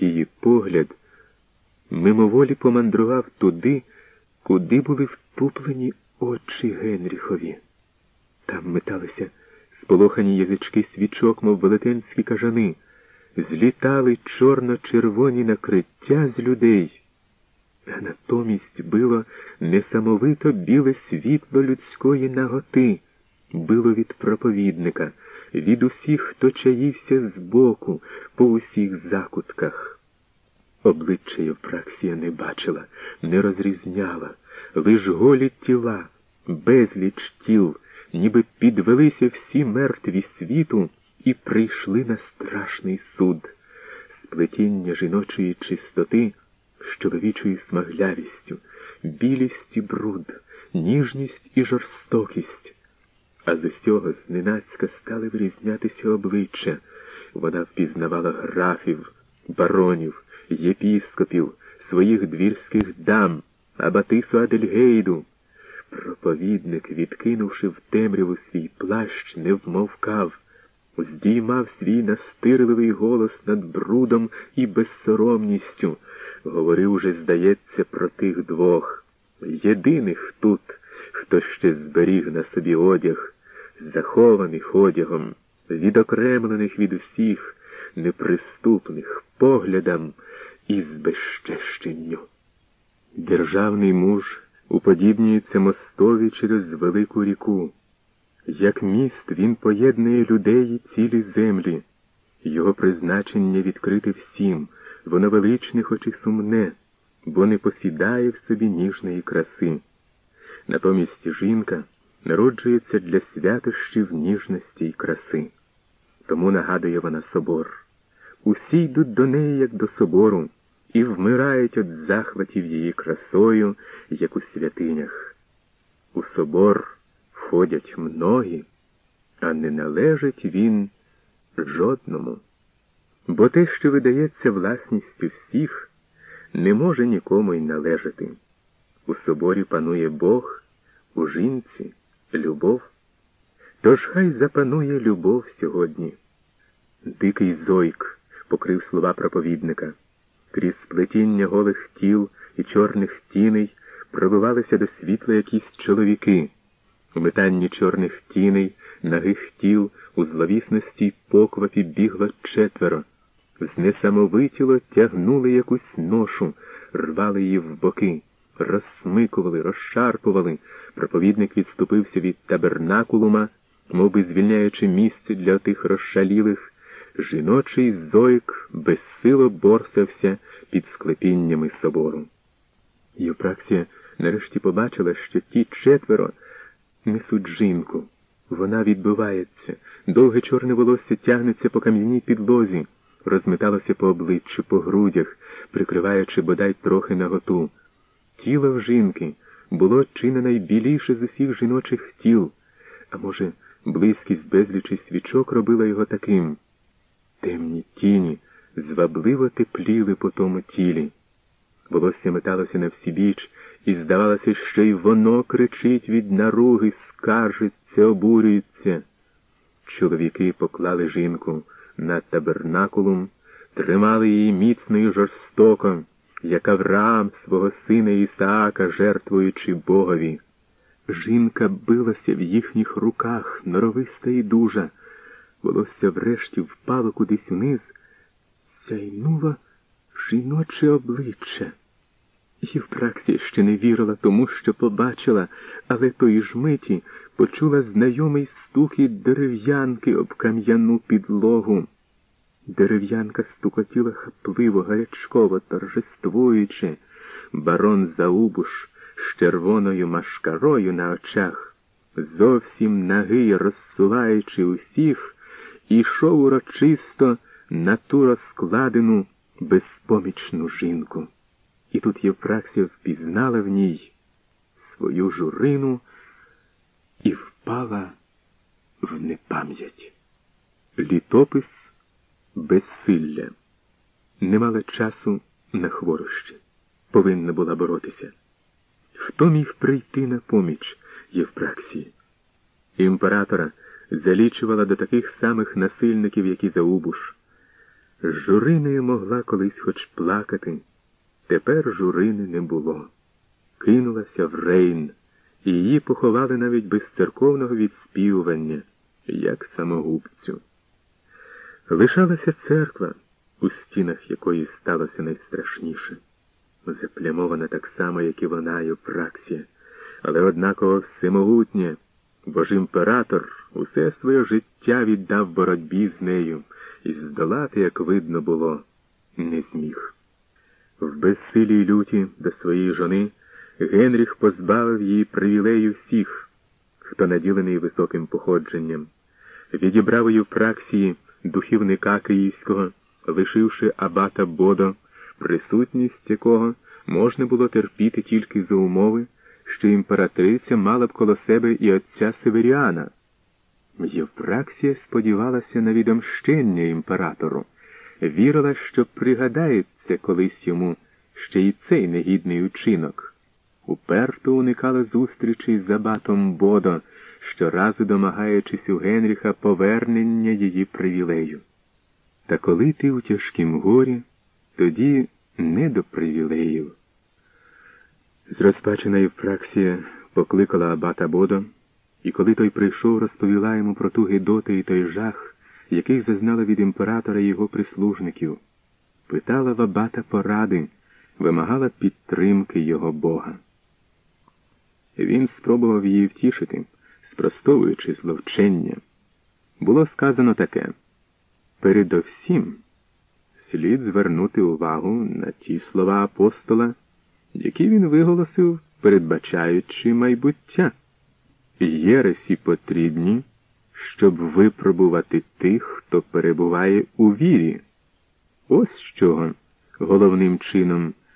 Її погляд мимоволі помандрував туди, куди були втуплені очі Генріхові. Там металися сполохані язички свічок, мов велетенські кажани, злітали чорно-червоні накриття з людей, а натомість било несамовито біле світло людської наготи, било від проповідника, від усіх, хто чаївся збоку, по усіх закутках. Обличчя Євпраксія не бачила, не розрізняла, лиш голі тіла, безліч тіл ніби підвелися всі мертві світу і прийшли на страшний суд, сплетіння жіночої чистоти з чоловічою смаглявістю, білість і бруд, ніжність і жорстокість. А з усього зненацька стали вирізнятися обличчя. Вона впізнавала графів, баронів, єпіскопів, своїх двірських дам, Абатису Адельгейду. Проповідник, відкинувши в темряву свій плащ, не вмовкав, здіймав свій настирливий голос над брудом і безсоромністю, говорив уже, здається, про тих двох, єдиних тут, хто ще зберіг на собі одяг, захованих одягом, відокремлених від усіх, неприступних поглядам і з. Державний муж уподібнюється мостові через велику ріку. Як міст він поєднує людей і цілі землі. Його призначення відкрите всім, воно величне, хоч і сумне, бо не посідає в собі ніжної краси. Натомість жінка народжується для святощів ніжності й краси. Тому нагадує вона собор. Усі йдуть до неї, як до собору і вмирають від захватів її красою, як у святинях. У собор входять многі, а не належить він жодному. Бо те, що видається власністю всіх, не може нікому й належати. У соборі панує Бог, у жінці любов. Тож хай запанує любов сьогодні. Дикий зойк покрив слова проповідника. Крізь сплетіння голих тіл і чорних тіней пробивалися до світла якісь чоловіки. У метанні чорних тіней, нагих тіл, у зловісності й поквапі бігло четверо. Знесамовитіло тягнули якусь ношу, рвали її в боки, розсмикували, розшарпували. Проповідник відступився від табернакулума, мов би звільняючи місце для тих розшалілих. Жіночий зойк безсило борсався під склепіннями собору. Євпраксія нарешті побачила, що ті четверо несуть жінку. Вона відбивається, довге чорне волосся тягнеться по кам'яній підлозі, розметалося по обличчю, по грудях, прикриваючи бодай трохи наготу. Тіло в жінки було чи не найбіліше з усіх жіночих тіл, а може, близькість безлічі свічок робила його таким. Темні тіні звабливо тепліли по тому тілі. Волосся металося на всі біч, і здавалося, що й воно кричить від наруги, скаржиться, обурюється. Чоловіки поклали жінку на табернакулум, тримали її міцно і жорстоко, як Авраам свого сина Ісаака, жертвуючи Богові. Жінка билася в їхніх руках, норовиста і дужа. Волосся врешті впало кудись униз, сяйнуло жіноче обличчя. Євпраксія ще не вірила тому, що побачила, але тої ж миті почула знайомий стукіт дерев'янки об кам'яну підлогу. Дерев'янка стукотіла хапливо, гарячково, торжествуючи, барон Заубуш з червоною машкарою на очах, зовсім нагий, розсуваючи усіх, ішов урочисто на ту розкладену безпомічну жінку. І тут Євпраксія впізнала в ній свою журину і впала в непам'ять. Літопис безсилля. Не мала часу на хворощі. Повинна була боротися. Хто міг прийти на поміч Євпраксії? Імператора залічувала до таких самих насильників, як і Заубуш. Журиною могла колись хоч плакати, тепер журини не було. Кинулася в Рейн, і її поховали навіть без церковного відспівування, як самогубцю. Лишалася церква, у стінах якої сталося найстрашніше, заплямована так само, як і вона, і Праксія, але однаково всемогутнє, бо ж імператор усе своє життя віддав боротьбі з нею і здолати, як видно було, не зміг. В безсилій люті до своєї жони Генріх позбавив її привілею всіх, хто наділений високим походженням, відібрав її в праксії духівника київського, лишивши абата Бодо, присутність якого можна було терпіти тільки за умови, що імператриця мала б коло себе і отця Северіана. Євпраксія сподівалася на відомщення імператору, вірила, що пригадається колись йому ще й цей негідний учинок. Уперто уникала зустрічі з абатом Бодо, щоразу домагаючись у Генріха повернення її привілею. Та коли ти у тяжкім горі, тоді не до привілеїв. Зрозпачена Євпраксія покликала абата Бодо. І коли той прийшов, розповіла йому про ту гидоти і той жах, яких зазнали від імператора і його прислужників, питала Вабата поради, вимагала підтримки його Бога. Він спробував її втішити, спростовуючи зловчення. Було сказано таке передовсім слід звернути увагу на ті слова апостола, які він виголосив, передбачаючи майбуття. Єресі потрібні, щоб випробувати тих, хто перебуває у вірі. Ось чого головним чином